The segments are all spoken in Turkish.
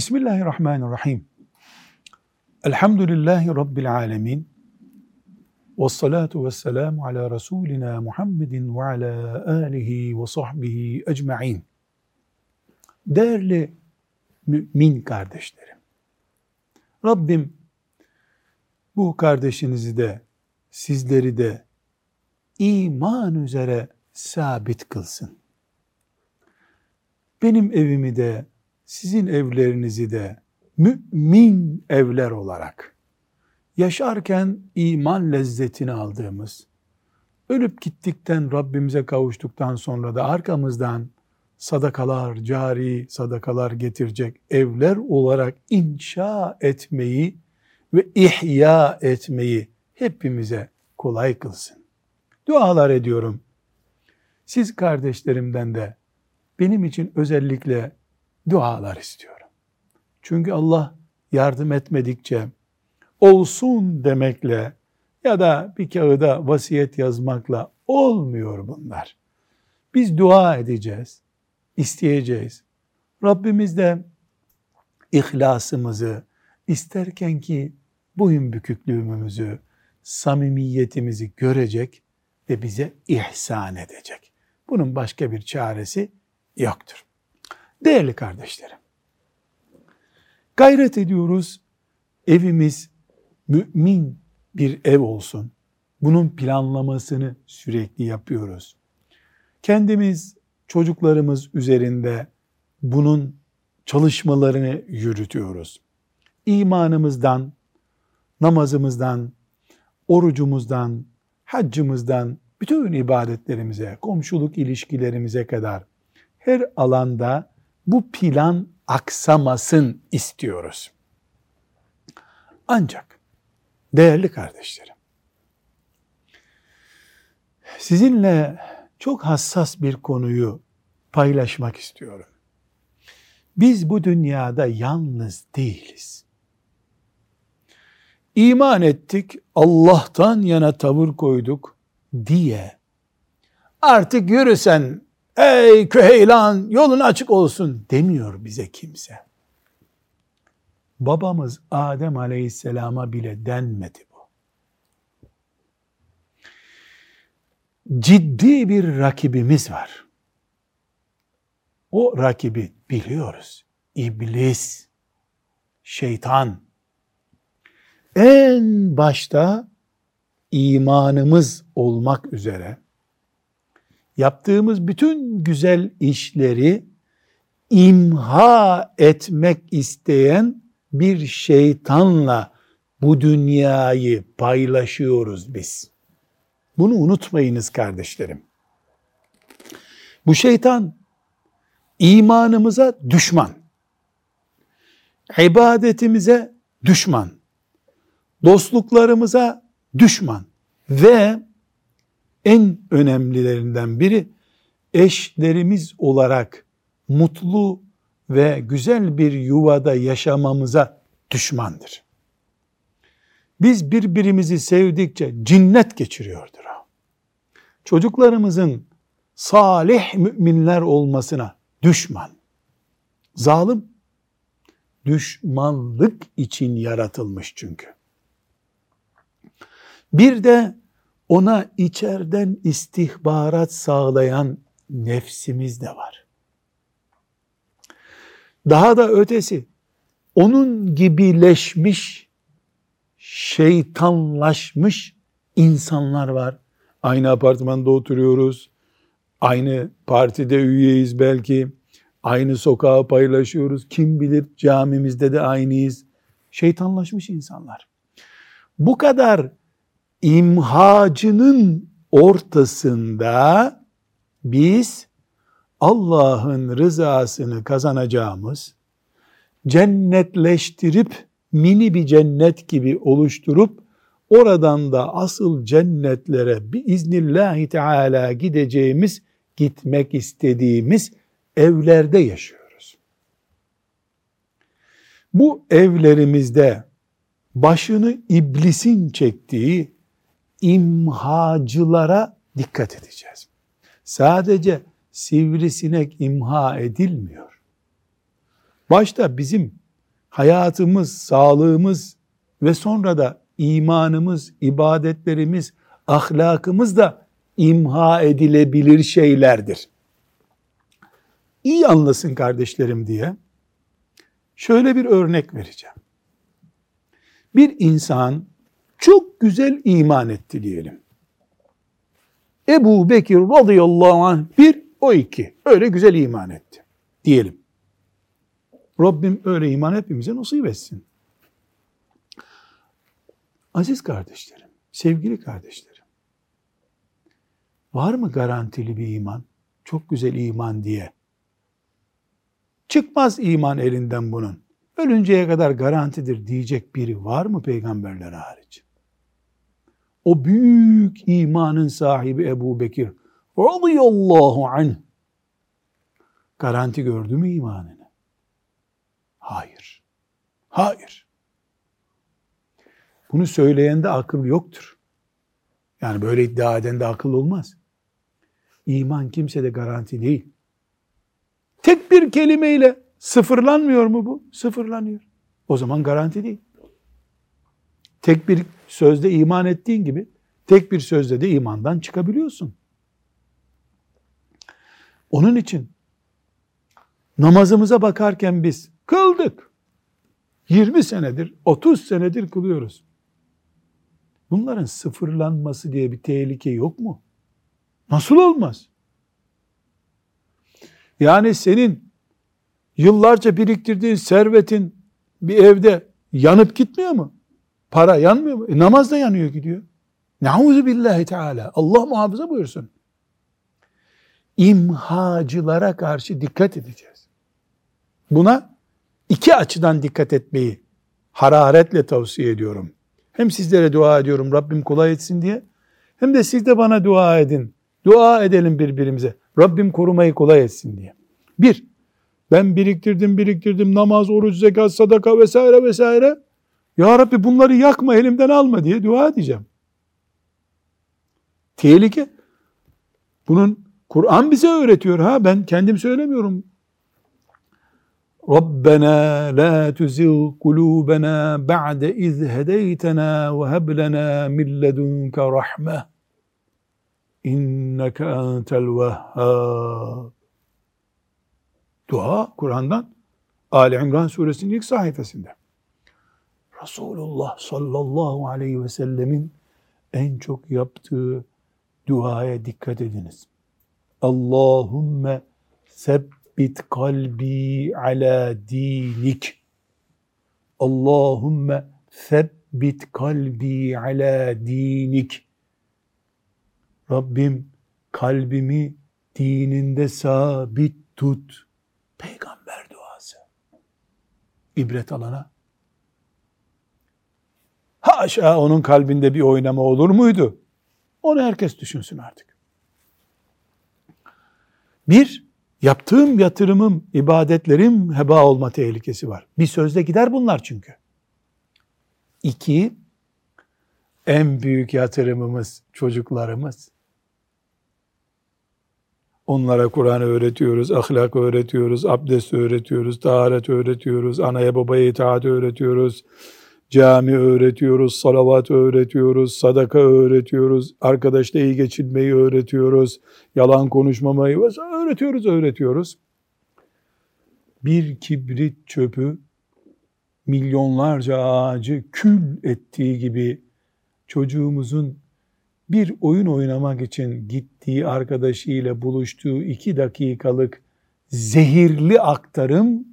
Bismillahirrahmanirrahim. Elhamdülillahi Rabbil alemin. Ve salatu ve selamu ala Resulina Muhammedin ve ala alihi ve sahbihi ecma'in. Değerli mümin kardeşlerim, Rabbim bu kardeşinizi de sizleri de iman üzere sabit kılsın. Benim evimi de sizin evlerinizi de mümin evler olarak yaşarken iman lezzetini aldığımız, ölüp gittikten Rabbimize kavuştuktan sonra da arkamızdan sadakalar, cari sadakalar getirecek evler olarak inşa etmeyi ve ihya etmeyi hepimize kolay kılsın. Dualar ediyorum. Siz kardeşlerimden de benim için özellikle dualar istiyorum. Çünkü Allah yardım etmedikçe olsun demekle ya da bir kağıda vasiyet yazmakla olmuyor bunlar. Biz dua edeceğiz, isteyeceğiz. Rabbimiz de ihlasımızı isterken ki boyun büküklüğümüzü, samimiyetimizi görecek ve bize ihsan edecek. Bunun başka bir çaresi yoktur. Değerli kardeşlerim, gayret ediyoruz evimiz mümin bir ev olsun. Bunun planlamasını sürekli yapıyoruz. Kendimiz, çocuklarımız üzerinde bunun çalışmalarını yürütüyoruz. İmanımızdan, namazımızdan, orucumuzdan, haccımızdan, bütün ibadetlerimize, komşuluk ilişkilerimize kadar her alanda bu plan aksamasın istiyoruz. Ancak değerli kardeşlerim, sizinle çok hassas bir konuyu paylaşmak istiyorum. Biz bu dünyada yalnız değiliz. İman ettik, Allah'tan yana tavır koyduk diye artık yürüsen ey köheylan yolun açık olsun demiyor bize kimse. Babamız Adem aleyhisselama bile denmedi bu. Ciddi bir rakibimiz var. O rakibi biliyoruz. İblis, şeytan. En başta imanımız olmak üzere yaptığımız bütün güzel işleri imha etmek isteyen bir şeytanla bu dünyayı paylaşıyoruz biz. Bunu unutmayınız kardeşlerim. Bu şeytan imanımıza düşman. ibadetimize düşman. Dostluklarımıza düşman. Ve en önemlilerinden biri eşlerimiz olarak mutlu ve güzel bir yuvada yaşamamıza düşmandır. Biz birbirimizi sevdikçe cinnet geçiriyordur. Çocuklarımızın salih müminler olmasına düşman. Zalim düşmanlık için yaratılmış çünkü. Bir de ona içeriden istihbarat sağlayan nefsimiz de var. Daha da ötesi onun gibileşmiş, şeytanlaşmış insanlar var. Aynı apartmanda oturuyoruz. Aynı partide üyeyiz belki. Aynı sokağı paylaşıyoruz. Kim bilir camimizde de aynıyız. Şeytanlaşmış insanlar. Bu kadar imhacının ortasında biz Allah'ın rızasını kazanacağımız, cennetleştirip mini bir cennet gibi oluşturup oradan da asıl cennetlere bir iznillahü teala gideceğimiz, gitmek istediğimiz evlerde yaşıyoruz. Bu evlerimizde başını iblisin çektiği imhacılara dikkat edeceğiz. Sadece sivrisinek imha edilmiyor. Başta bizim hayatımız, sağlığımız ve sonra da imanımız, ibadetlerimiz, ahlakımız da imha edilebilir şeylerdir. İyi anlasın kardeşlerim diye şöyle bir örnek vereceğim. Bir insan çok güzel iman etti diyelim. Ebu Bekir radıyallahu anh bir, o iki. Öyle güzel iman etti diyelim. Rabbim öyle iman hepimize nasip etsin. Aziz kardeşlerim, sevgili kardeşlerim, var mı garantili bir iman? Çok güzel iman diye. Çıkmaz iman elinden bunun. Ölünceye kadar garantidir diyecek biri var mı peygamberler hariç? O büyük imanın sahibi Ebu Bekir radıyallahu anh garanti gördü mü imanını? Hayır. Hayır. Bunu söyleyende akıl yoktur. Yani böyle iddia eden de akıl olmaz. İman kimsede garanti değil. Tek bir kelimeyle sıfırlanmıyor mu bu? Sıfırlanıyor. O zaman garanti değil. Tek bir sözde iman ettiğin gibi tek bir sözde de imandan çıkabiliyorsun. Onun için namazımıza bakarken biz kıldık. 20 senedir, 30 senedir kılıyoruz. Bunların sıfırlanması diye bir tehlike yok mu? Nasıl olmaz? Yani senin yıllarca biriktirdiğin servetin bir evde yanıp gitmiyor mu? Para yanmıyor mu? E, namaz da yanıyor gidiyor. Nauzu billahi teala. Allah muhafaza buyursun. İmhacılara karşı dikkat edeceğiz. Buna iki açıdan dikkat etmeyi hararetle tavsiye ediyorum. Hem sizlere dua ediyorum Rabbim kolay etsin diye. Hem de siz de bana dua edin. Dua edelim birbirimize. Rabbim korumayı kolay etsin diye. Bir, ben biriktirdim biriktirdim namaz, oruç, zekat, sadaka vesaire vesaire. Ya Rabbi bunları yakma elimden alma diye dua edeceğim. Tehlike. Bunun Kur'an bize öğretiyor ha ben kendim söylemiyorum. Rabbena la tuzigh kulubana ba'de iz hedeytena ve heb lena min ledunke rahme. İnneke entel vehhab. Dua Kur'an'dan Ali İmran suresinin ilk sayfasında. Resulullah sallallahu aleyhi ve sellemin en çok yaptığı duaya dikkat ediniz. Allahümme sebbit kalbi ala dinik. Allahümme sebbit kalbi ala dinik. Rabbim kalbimi dininde sabit tut. Peygamber duası. İbret alana. Haşa onun kalbinde bir oynama olur muydu? Onu herkes düşünsün artık. Bir, yaptığım yatırımım, ibadetlerim heba olma tehlikesi var. Bir sözde gider bunlar çünkü. İki, en büyük yatırımımız çocuklarımız. Onlara Kur'an öğretiyoruz, ahlak öğretiyoruz, abdest öğretiyoruz, taharet öğretiyoruz, anaya babaya itaat öğretiyoruz, cami öğretiyoruz, salavat öğretiyoruz, sadaka öğretiyoruz, arkadaşla iyi geçinmeyi öğretiyoruz, yalan konuşmamayı öğretiyoruz, öğretiyoruz. Bir kibrit çöpü milyonlarca ağacı kül ettiği gibi çocuğumuzun bir oyun oynamak için gittiği arkadaşıyla buluştuğu iki dakikalık zehirli aktarım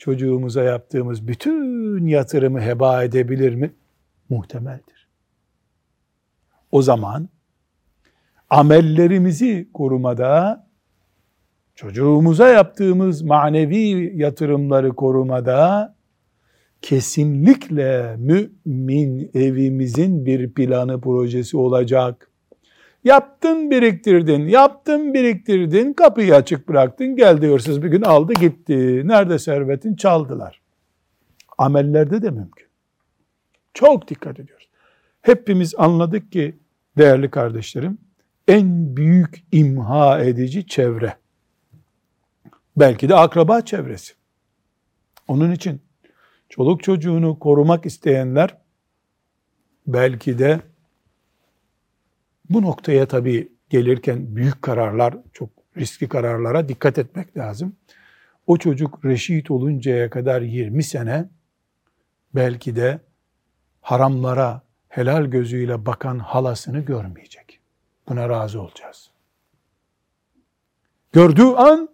çocuğumuza yaptığımız bütün yatırımı heba edebilir mi? Muhtemeldir. O zaman amellerimizi korumada, çocuğumuza yaptığımız manevi yatırımları korumada kesinlikle mümin evimizin bir planı projesi olacak. Yaptın biriktirdin, yaptın biriktirdin, kapıyı açık bıraktın, geldi hırsız bir gün aldı gitti. Nerede servetin? Çaldılar. Amellerde de mümkün. Çok dikkat ediyoruz. Hepimiz anladık ki değerli kardeşlerim, en büyük imha edici çevre. Belki de akraba çevresi. Onun için çoluk çocuğunu korumak isteyenler belki de bu noktaya tabii gelirken büyük kararlar, çok riskli kararlara dikkat etmek lazım. O çocuk reşit oluncaya kadar 20 sene belki de haramlara helal gözüyle bakan halasını görmeyecek. Buna razı olacağız. Gördüğü an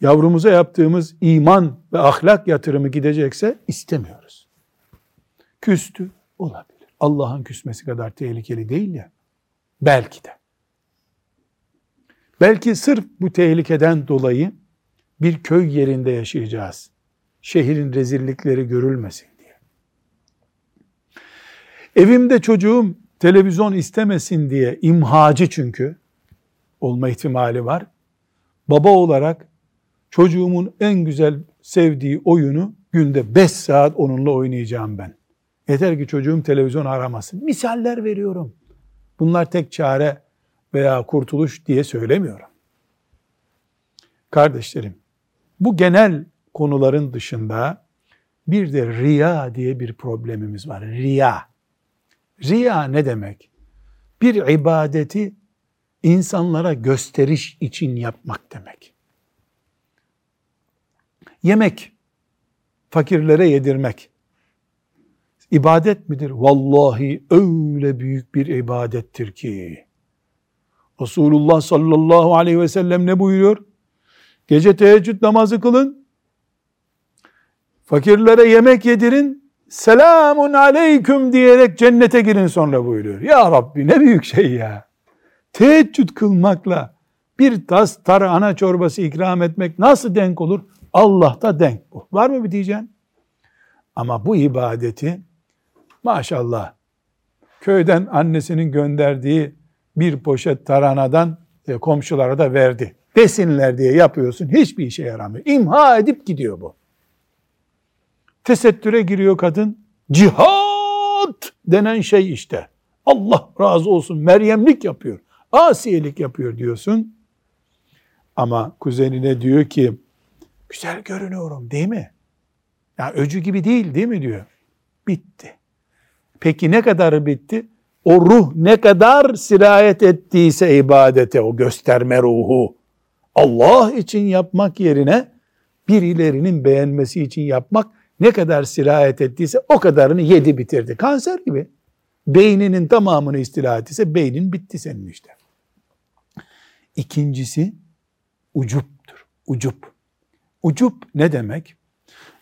yavrumuza yaptığımız iman ve ahlak yatırımı gidecekse istemiyoruz. Küstü olabilir. Allah'ın küsmesi kadar tehlikeli değil ya. Belki de. Belki sırf bu tehlikeden dolayı bir köy yerinde yaşayacağız. Şehrin rezillikleri görülmesin diye. Evimde çocuğum televizyon istemesin diye imhacı çünkü olma ihtimali var. Baba olarak çocuğumun en güzel sevdiği oyunu günde 5 saat onunla oynayacağım ben. Yeter ki çocuğum televizyon aramasın. Misaller veriyorum. Bunlar tek çare veya kurtuluş diye söylemiyorum. Kardeşlerim, bu genel konuların dışında bir de riya diye bir problemimiz var. Riya. Riya ne demek? Bir ibadeti insanlara gösteriş için yapmak demek. Yemek, fakirlere yedirmek, ibadet midir? Vallahi öyle büyük bir ibadettir ki. Resulullah sallallahu aleyhi ve sellem ne buyuruyor? Gece teheccüd namazı kılın, fakirlere yemek yedirin, selamun aleyküm diyerek cennete girin sonra buyuruyor. Ya Rabbi ne büyük şey ya. Teheccüd kılmakla bir tas ana çorbası ikram etmek nasıl denk olur? Allah'ta denk bu. Var mı bir diyeceksin? Ama bu ibadeti maşallah köyden annesinin gönderdiği bir poşet taranadan e, komşulara da verdi. Desinler diye yapıyorsun. Hiçbir işe yaramıyor. İmha edip gidiyor bu. Tesettüre giriyor kadın. Cihat denen şey işte. Allah razı olsun. Meryemlik yapıyor. Asiyelik yapıyor diyorsun. Ama kuzenine diyor ki güzel görünüyorum değil mi? Ya yani öcü gibi değil değil mi diyor. Bitti. Peki ne kadar bitti? O ruh ne kadar sirayet ettiyse ibadete, o gösterme ruhu, Allah için yapmak yerine birilerinin beğenmesi için yapmak ne kadar sirayet ettiyse o kadarını yedi bitirdi. Kanser gibi. Beyninin tamamını istirahat ise beynin bitti senin işte. İkincisi ucuptur. Ucup. Ucup ne demek?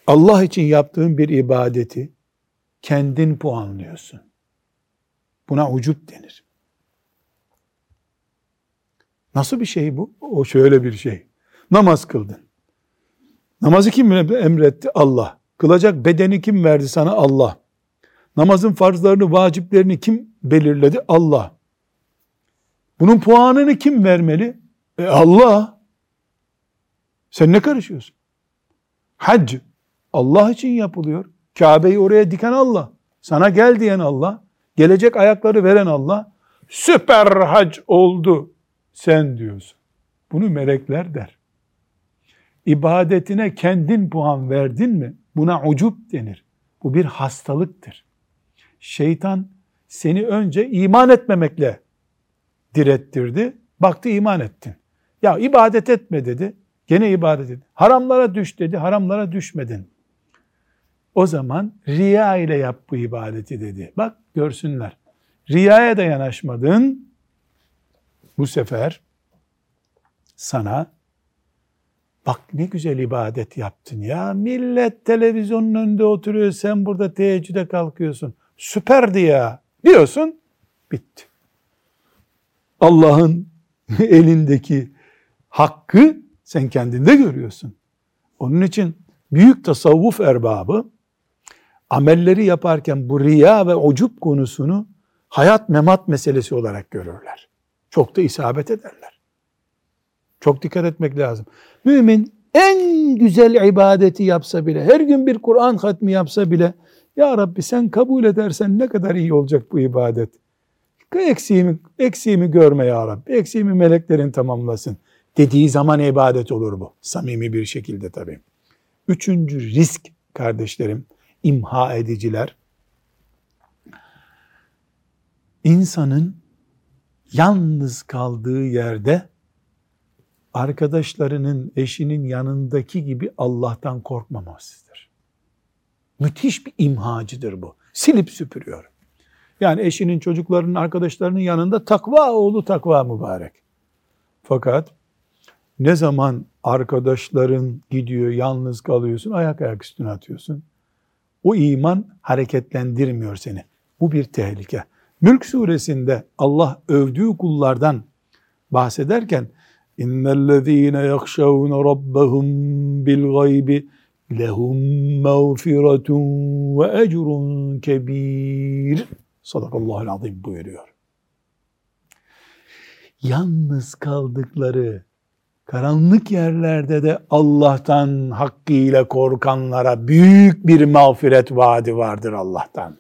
Allah için yaptığın bir ibadeti kendin puanlıyorsun. Buna ucup denir. Nasıl bir şey bu? O şöyle bir şey. Namaz kıldın. Namazı kim emretti? Allah. Kılacak bedeni kim verdi sana? Allah. Namazın farzlarını, vaciplerini kim belirledi? Allah. Bunun puanını kim vermeli? E Allah. Sen ne karışıyorsun? Hac Allah için yapılıyor. Kabe'yi oraya diken Allah. Sana gel diyen Allah. Gelecek ayakları veren Allah. Süper hac oldu sen diyorsun. Bunu melekler der. İbadetine kendin puan verdin mi? Buna ucup denir. Bu bir hastalıktır. Şeytan seni önce iman etmemekle direttirdi. Baktı iman ettin. Ya ibadet etme dedi. Gene ibadet et. Haramlara düş dedi. Haramlara düşmedin. O zaman riya ile yap bu ibadeti dedi. Bak görsünler. Riyaya da yanaşmadın. Bu sefer sana bak ne güzel ibadet yaptın ya. Millet televizyonun önünde oturuyor. Sen burada teheccüde kalkıyorsun. Süperdi ya diyorsun. Bitti. Allah'ın elindeki hakkı sen kendinde görüyorsun. Onun için büyük tasavvuf erbabı amelleri yaparken bu riya ve ucup konusunu hayat memat meselesi olarak görürler. Çok da isabet ederler. Çok dikkat etmek lazım. Mümin en güzel ibadeti yapsa bile, her gün bir Kur'an hatmi yapsa bile, Ya Rabbi sen kabul edersen ne kadar iyi olacak bu ibadet. Eksiğimi, eksiğimi görme Ya Rabbi, eksiğimi meleklerin tamamlasın dediği zaman ibadet olur bu. Samimi bir şekilde tabii. Üçüncü risk kardeşlerim, imha ediciler, insanın yalnız kaldığı yerde arkadaşlarının, eşinin yanındaki gibi Allah'tan korkmamasıdır. Müthiş bir imhacıdır bu. Silip süpürüyor. Yani eşinin, çocuklarının, arkadaşlarının yanında takva oğlu takva mübarek. Fakat ne zaman arkadaşların gidiyor, yalnız kalıyorsun, ayak ayak üstüne atıyorsun. O iman hareketlendirmiyor seni. Bu bir tehlike. Mülk suresinde Allah övdüğü kullardan bahsederken İnnellezîne yakşavne rabbehum bil gaybi lehum mağfiretun ve ecrun kebir. Sadakallahu azim buyuruyor. Yalnız kaldıkları karanlık yerlerde de Allah'tan hakkıyla korkanlara büyük bir mağfiret vaadi vardır Allah'tan.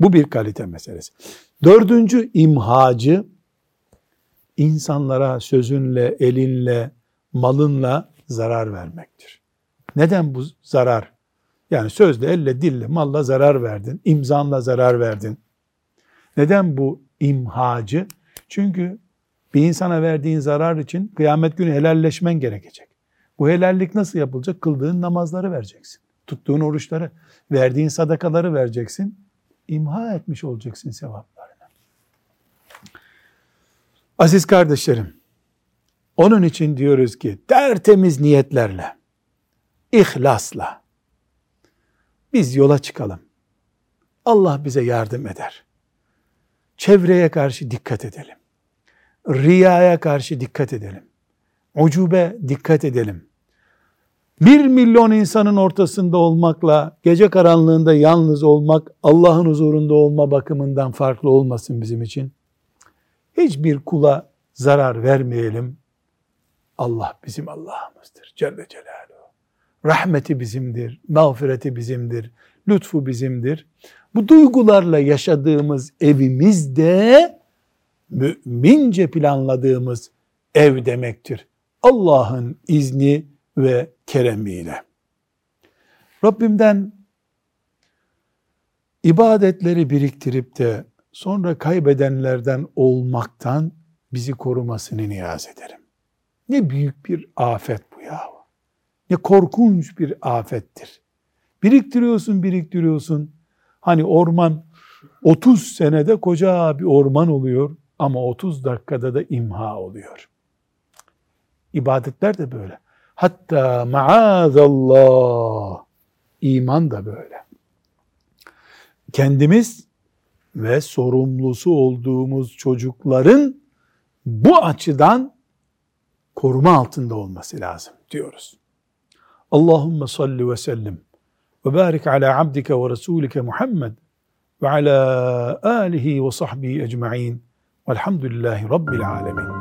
Bu bir kalite meselesi. Dördüncü imhacı insanlara sözünle, elinle, malınla zarar vermektir. Neden bu zarar? Yani sözle, elle, dille, malla zarar verdin, imzanla zarar verdin. Neden bu imhacı? Çünkü bir insana verdiğin zarar için kıyamet günü helalleşmen gerekecek. Bu helallik nasıl yapılacak? Kıldığın namazları vereceksin. Tuttuğun oruçları, verdiğin sadakaları vereceksin. İmha etmiş olacaksın sevaplarını. Aziz kardeşlerim, onun için diyoruz ki tertemiz niyetlerle, ihlasla biz yola çıkalım. Allah bize yardım eder. Çevreye karşı dikkat edelim. Riyaya karşı dikkat edelim. Ucube dikkat edelim. Bir milyon insanın ortasında olmakla gece karanlığında yalnız olmak Allah'ın huzurunda olma bakımından farklı olmasın bizim için. Hiçbir kula zarar vermeyelim. Allah bizim Allah'ımızdır. Celle Celaluhu. Rahmeti bizimdir, mağfireti bizimdir, lütfu bizimdir. Bu duygularla yaşadığımız evimizde mümince planladığımız ev demektir. Allah'ın izni ve keremiyle. Rabbimden ibadetleri biriktirip de sonra kaybedenlerden olmaktan bizi korumasını niyaz ederim. Ne büyük bir afet bu ya. Ne korkunç bir afettir. Biriktiriyorsun, biriktiriyorsun. Hani orman 30 senede koca bir orman oluyor ama 30 dakikada da imha oluyor. İbadetler de böyle. Hatta maazallah iman da böyle. Kendimiz ve sorumlusu olduğumuz çocukların bu açıdan koruma altında olması lazım diyoruz. Allahümme salli ve sellim ve barik ala abdike ve rasulike Muhammed ve ala alihi ve sahbihi ecma'in velhamdülillahi rabbil alemin.